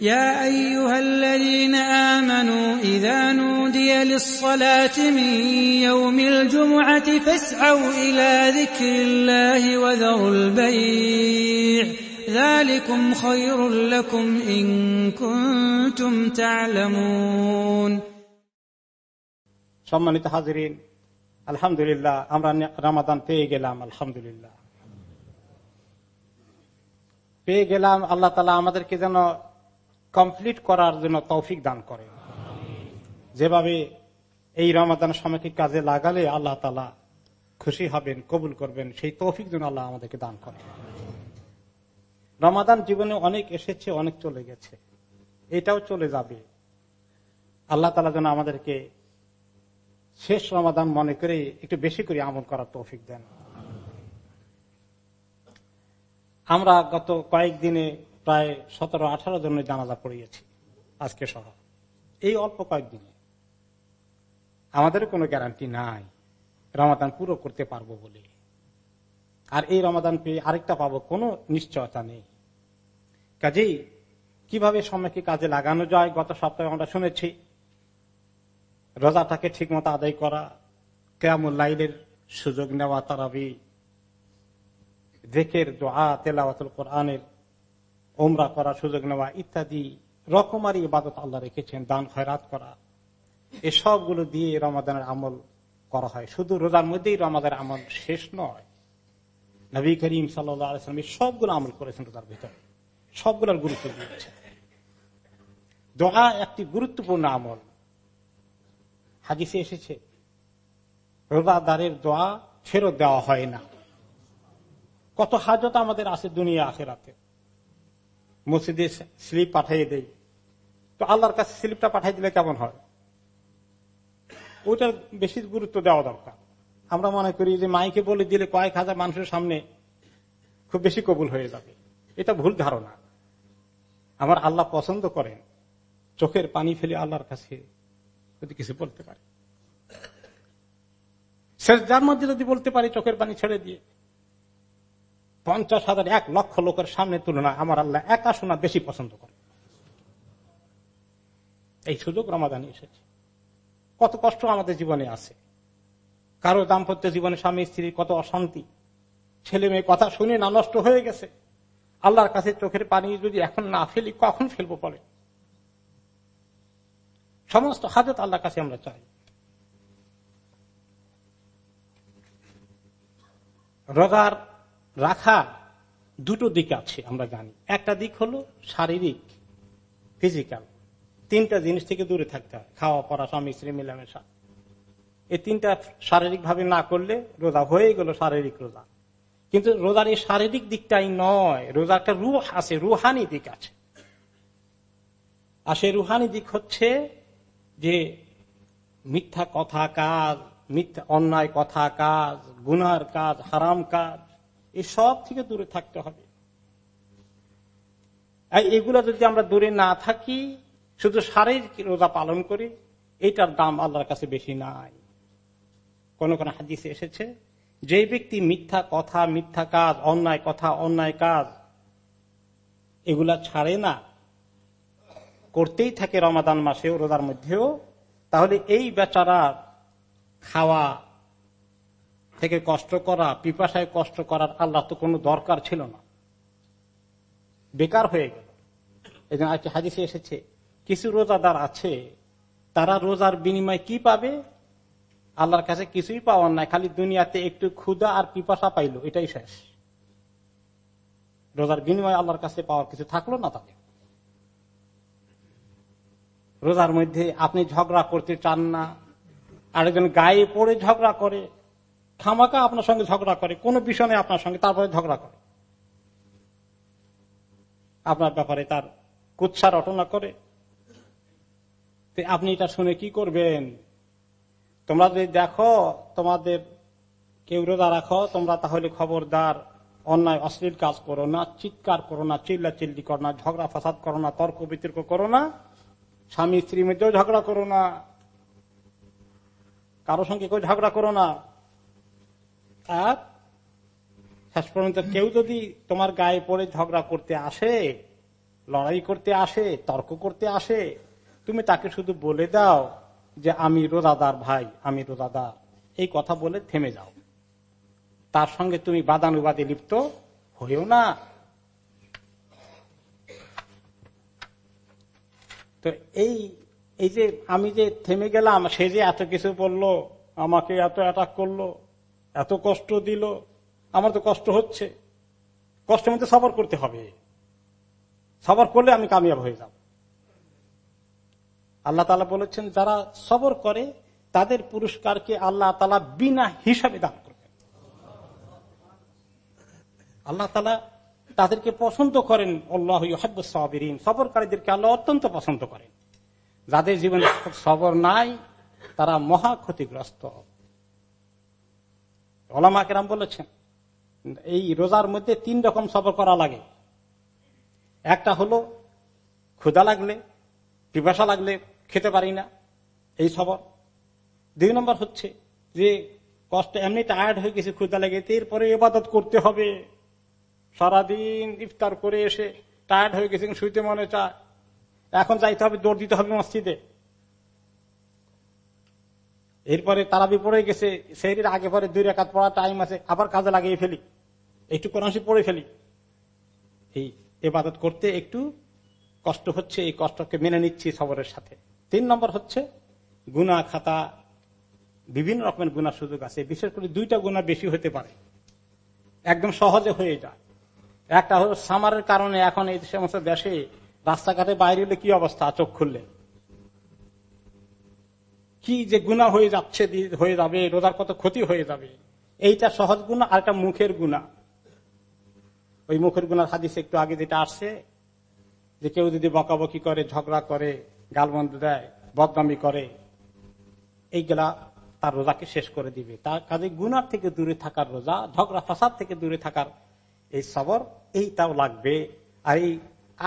يا أيها الذين آمنوا إذا نودي للصلاة من يوم الجمعة فاسعوا إلى ذكر الله وذروا البيع ذلكم خير لكم إن كنتم تعلمون সম্মানিত হাজিরিন আলহামদুলিল্লাহ আমরা রামাদান পেয়ে গেলাম আলহামদুলিল্লাহ পেয়ে গেলাম আল্লাহ তালা আমাদেরকে যেন কমপ্লিট করার জন্য তৌফিক দান করে। যেভাবে এই রমাদান সময়কে কাজে লাগালে আল্লাহ তালা খুশি হবেন, কবুল করবেন, সেই তৌফিক যেন আল্লাহ আমাদেরকে দান করে। রমাদান জীবনে অনেক এসেছে, অনেক চলে গেছে। এটাও চলে যাবে। আল্লাহ তালা যেন আমাদেরকে শেষ রমাদান মনে করে একটু বেশি করে আমল করার তৌফিক দেন। আমরা গত কয়েকদিনে প্রায় সতেরো, আঠারো জনের জানাজা পড়িয়েছি আজকে সহ। এই অল্প কয়েকদিনে। আমাদের কোনো গ্যারান্টি নাই। রমাদান পুরো করতে পারব বলে। আর এই রমাদান পেয়ে আরেকটা পাবো কোনো নিশ্চয়তা নেই। কাজেই কীভাবে সময়কে কাজে লাগানো যায় গত সপ্তাহে আমরা শুনেছি, রোজাটাকে ঠিক মতো আদায় করা, কেয়ামুল লাইলের সুযোগ নেওয়া, তারাবি দেখের দোয়া, তেলাওয়াতুল কোরআনের ওমরা করার সুযোগ নেওয়া ইত্যাদি রকমারি ইবাদত আল্লাহ রেখেছেন, দান, খয়রাত করা। এসবগুলো দিয়ে রমাদানের আমল করা হয়। শুধু রোজার মধ্যেই রমাদানের আমল শেষ নয়। নবী করিম সাল্লাম সবগুলো আমল করেছেন রোজার ভিতরে। সবগুলোর গুরুত্ব দিয়েছে দোয়া একটি গুরুত্বপূর্ণ আমল। হাদিসে এসেছে, রোজাদারের দোয়া ফেরত দেওয়া হয় না। কত হাজত আমাদের আছে দুনিয়া, আখেরাতে। মসজিদে স্লিপ পাঠিয়ে দেই। তো আল্লাহর কাছে স্লিপটা পাঠিয়ে দিলে কেমন হয়? ওইটার বেশি গুরুত্ব দেওয়া দরকার। আমরা মনে করি যে মাইকে বলে দিলে কয়েক হাজার মানুষের সামনে খুব বেশি কবুল হয়ে যাবে। এটা ভুল ধারণা। আমার আল্লাহ পছন্দ করেন। চোখের পানি ফেলে আল্লাহর কাছে যদি কিছু বলতে পারে। শেষ যার মধ্যে যদি বলতে পারি, চোখের পানি ছেড়ে দিয়ে। পঞ্চাশ হাজার এক লক্ষ লোকের সামনে তুলনায় আমার আল্লাহ একা শোনা বেশি পছন্দ করে। এই সুযোগ রমাদানে এসেছে। কত কষ্ট আমাদের জীবনে আছে। কারও দাম্পত্য জীবনে স্বামী স্ত্রীর কত অশান্তি। ছেলে মেয়ে কথা শুনে না নষ্ট হয়ে গেছে। আল্লাহর কাছে চোখের পানি যদি এখন না ফেলি, কখন ফেলব বলে? সমস্ত হাজত আল্লাহর কাছে আমরা চাই। রোজার রাখা দুটো দিক আছে আমরা জানি। একটা দিক হলো শারীরিক ফিজিক্যাল তিনটা জিনিস থেকে দূরে থাকতে হয়, খাওয়া, পড়া, স্বামী, স্ত্রী মিলামেশা। এই তিনটা শারীরিক ভাবে না করলে রোজা হয়ে গেল শারীরিক রোজা। কিন্তু রোজার এই শারীরিক দিকটাই নয়, রোজার একটা রুহ আছে, রুহানি দিক আছে। আর সেই রুহানি দিক হচ্ছে যে মিথ্যা কথা কাজ, মিথ্যা অন্যায় কথা কাজ, গুনার কাজ, হারাম কাজ এসব থেকে দূরে থাকতে হবে। এগুলো যদি আমরা দূরে না থাকি, শুধু শারীরিক রোজা পালন করি, এটার দাম আল্লাহর কাছে বেশি নাই। কোন কোন হাদিসে এসেছে, যে ব্যক্তি মিথ্যা কথা, মিথ্যা কাজ, অন্যায় কথা, অন্যায় কাজ, এগুলা ছাড়ে না, করতেই থাকে রমাদান মাসেও, রোজার মধ্যেও, তাহলে এই বেচারার খাওয়া থেকে কষ্ট করা, পিপাসায় কষ্ট করার আল্লাহ তো কোনো দরকার ছিল না। বেকার হয়ে গেল। এই জন্য আজকে হাদিসে এসেছে, কিছু রোজাদার আছে, তারা রোজার বিনিময় কি পাবে? আল্লাহর কাছে কিছুই পাওয়ার নাই, খালি দুনিয়াতে একটু ক্ষুদা আর পিপাসা পাইল, এটাই শেষ। রোজার বিনিময় আল্লাহর কাছে পাওয়ার কিছু থাকল না তাদের? রোজার মধ্যে আপনি ঝগড়া করতে চান না, আরেকজন গায়ে পড়ে ঝগড়া করে খামাকা আপনার সঙ্গে ঝগড়া করে, কোন বিষয় আপনার সঙ্গে, তারপরে ঝগড়া করে। আপনার ব্যাপারে তার কুৎসা রটনা করে। আপনি এটা শুনে কি করবেন? তোমরা যদি দেখো, তোমাদের কেউ রোজা রাখো, তোমরা তাহলে খবরদার, অন্যায়, অশ্লীল কাজ করো না, চিৎকার করো না চিল্লা চিল্লি করো না, ঝগড়া ফাসাদ করো না, তর্ক বিতর্ক করো না, স্বামী স্ত্রীর মধ্যেও ঝগড়া করো না কারও সঙ্গে কেউ ঝগড়া করো না। আর শেষ পর্যন্ত কেউ যদি তোমার গায়ে পড়ে ঝগড়া করতে আসে, লড়াই করতে আসে, তর্ক করতে আসে, তুমি তাকে শুধু বলে দাও যে আমি রোদাদার ভাই, আমি রোজাদার। এই কথা বলে থেমে যাও। তার সঙ্গে তুমি বাদানুবাদে লিপ্ত হয়েও না। তো এই এই যে আমি যে থেমে গেলাম, সে যে এত কিছু বলল, আমাকে এত অ্যাটাক করল এত কষ্ট দিল, আমার তো কষ্ট হচ্ছে। কষ্টের মধ্যে সবর করতে হবে। সবর করলে আমি কামিয়াব হয়ে যাব। আল্লাহ তালা বলেছেন, যারা সবর করে, তাদের পুরস্কারকে আল্লাহ তালা বিনা হিসাবে দান করবেন। আল্লাহ তালা তাদেরকে পছন্দ করেন, আল্লাহ সবরকারীদেরকে আল্লাহ অত্যন্ত পছন্দ করেন। যাদের জীবনে সবর নাই, তারা মহা ক্ষতিগ্রস্ত। ওলামা কেরাম বলেছেন, এই রোজার মধ্যে তিন রকম সবর করা লাগে। একটা হলো ক্ষুদা লাগলে, পিপাসা লাগলে খেতে পারি না, এই সবর দুই নম্বর হচ্ছে যে, কষ্ট এমনি টায়ার্ড হয়ে গেছে ক্ষুদা লাগে এরপরে এবাদত করতে হবে। সারাদিন ইফতার করে এসে টায়ার্ড হয়ে গেছে শুইতে মনে চায়। এখন যাইতে হবে, দৌড় দিতে হবে মসজিদে। এরপরে তারাবি পড়ে গেছে সেই আগে পরে দুই রেখাত পড়া টাইম আছে, আবার কাজে লাগিয়ে ফেলি। একটু কোরআন পড়ে ফেলি। এই এবাদত করতে একটু কষ্ট হচ্ছে, এই কষ্টকে মেনে নিচ্ছি সবরের সাথে। তিন নম্বর হচ্ছে গুনা খাতা, বিভিন্ন রকমের গুণার সুযোগ আছে, বিশেষ করে দুইটা গুণা বেশি হতে পারে। একদম সহজে হয়ে যায়। একটা হলো সামারের কারণে এখন এই সমস্ত দেশে রাস্তাঘাটে বাইরে হলে কি অবস্থা? চোখ খুললে। কি যে গুণা হয়ে যাচ্ছে, হয়ে যাবে, রোজার কত ক্ষতি হয়ে যাবে, এইটা সহজ গুণা আর একটা মুখের গুণা ওই মুখের গুণার হাদিস একটু আগে যেটা আসছে, যে কেউ যদি বকাবকি করে, ঝগড়া করে গালবন্ধ দেয়, বদনামি করে, এইগুলা তার রোজাকে শেষ করে দিবে। তার কাজে গুনার থেকে দূরে থাকার রোজা, ঝগড়া, ফাসাদ থেকে দূরে থাকার এই সবর, এইটাও লাগবে। আর এই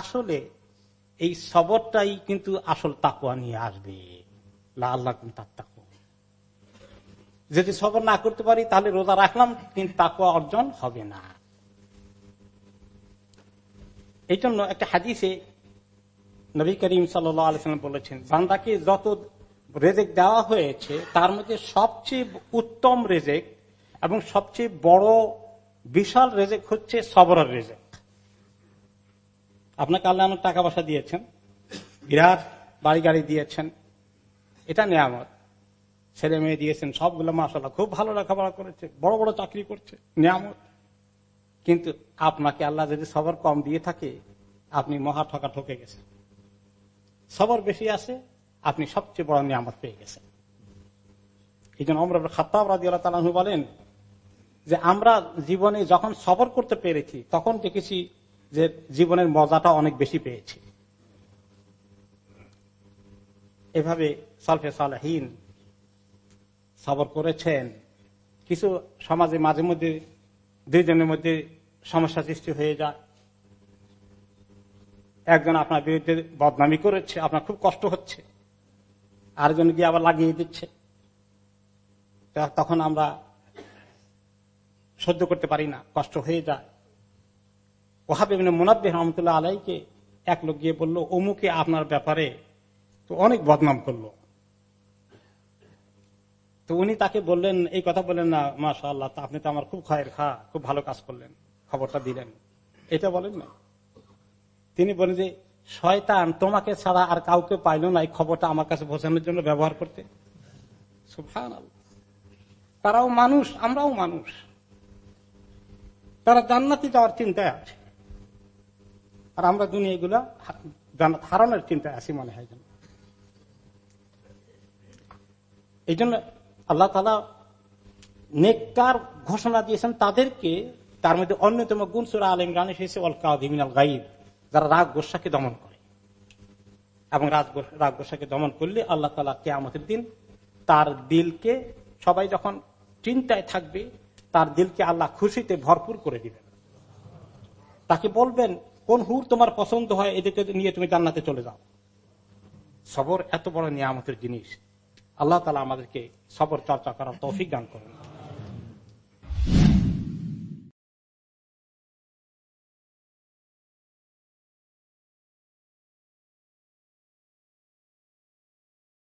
আসলে এই সবরটাই কিন্তু আসল তাকুয়া নিয়ে আসবে। আল্লাহ যদি সবর না করতে পারি, তাহলে রোজা রাখলাম, কিন্তু তাকুয়া অর্জন হবে না। এই জন্য একটা হাদিসে নবী করিম সাল্লাম বলেছেন, বান্দাকে যত রেজেক দেওয়া হয়েছে, তার মধ্যে সবচেয়ে উত্তম রেজেক এবং সবচেয়ে বড় বিশাল রেজেক হচ্ছে সবরের রেজেক। আপনাকে আল্লাহ টাকা পয়সা দিয়েছেন, বিরাট বাড়ি গাড়ি দিয়েছেন এটা নিয়ামত। ছেলে মেয়ে দিয়েছেন, সবগুলো মাসাল্লাহ খুব ভালো লেখাপড়া করেছে, বড় বড় চাকরি করছে, নিয়ামত। কিন্তু আপনাকে আল্লাহ যদি সবর কম দিয়ে থাকে, আপনি মহা ঠকা ঠকে গেছেন। সবর বেশি আছে, আপনি সবচেয়ে বড় নিয়ামত পেয়ে গেছেন। এই জন্য অমর খাতাব আল্লাহ তালু বলেন যে, আমরা জীবনে যখন সবর করতে পেরেছি, তখন দেখেছি যে জীবনের মজাটা অনেক বেশি পেয়েছি। এভাবে সলফে সালাহীন সবর করেছেন। কিছু সমাজে মাঝে মধ্যে দুইজনের মধ্যে সমস্যা সৃষ্টি হয়ে যায়। একজন আপনার বিরুদ্ধে বদনামি করেছে, আপনার খুব কষ্ট হচ্ছে। আরেকজন গিয়ে আবার লাগিয়ে দিচ্ছে। তখন আমরা সহ্য করতে পারি না, কষ্ট হয়ে যায়। ওহাবে মোনাব্বে রহমতুল্লাহ আলাইকে এক লোক গিয়ে বলল, অমুকে আপনার ব্যাপারে তো অনেক বদনাম করল। তো উনি তাকে বললেন, এই কথা বললেন না মাসা আল্লাহ আপনি তো আমার খুব খয়ের খা, খুব ভালো কাজ করলেন, খবরটা দিলেন। এটা বলেন না তিনি বলেন যে, শয়তান তোমাকে ছাড়া আর কাউকে পাইল না এই খবরটা আমার কাছে বোঝানোর জন্য ব্যবহার করতে। তারাও মানুষ, আমরাও মানুষ। তারা জান্নাতি যাওয়ার চিন্তায় আছে। আর আমরা দুনিয়া এগুলা জান্নাত হারানোর চিন্তায় আছি মনে হয় যেন। এই জন্য আল্লাহ তালা নেককার ঘোষণা দিয়েছেন তাদেরকে, তার মধ্যে অন্যতম গুনসুরা আল ইমরান এসেছে অল কাদিমিনাল গাইব যারা রাগ গোসাকে দমন করে। এবং রাগ গোসাকে দমন করলে আল্লাহ তালা কেয়ামতের দিন তার দিলকে, সবাই যখন চিন্তায় থাকবে, তার দিলকে আল্লাহ খুশিতে ভরপুর করে দিবেন। তাকে বলবেন, কোন হুর তোমার পছন্দ হয়, এদেরকে নিয়ে তুমি জান্নাতে চলে যাও। সবর এত বড় নিয়ামতের জিনিস। আল্লাহ তালা আমাদেরকে সফর চর্চা করার তৌফিক দান করেন।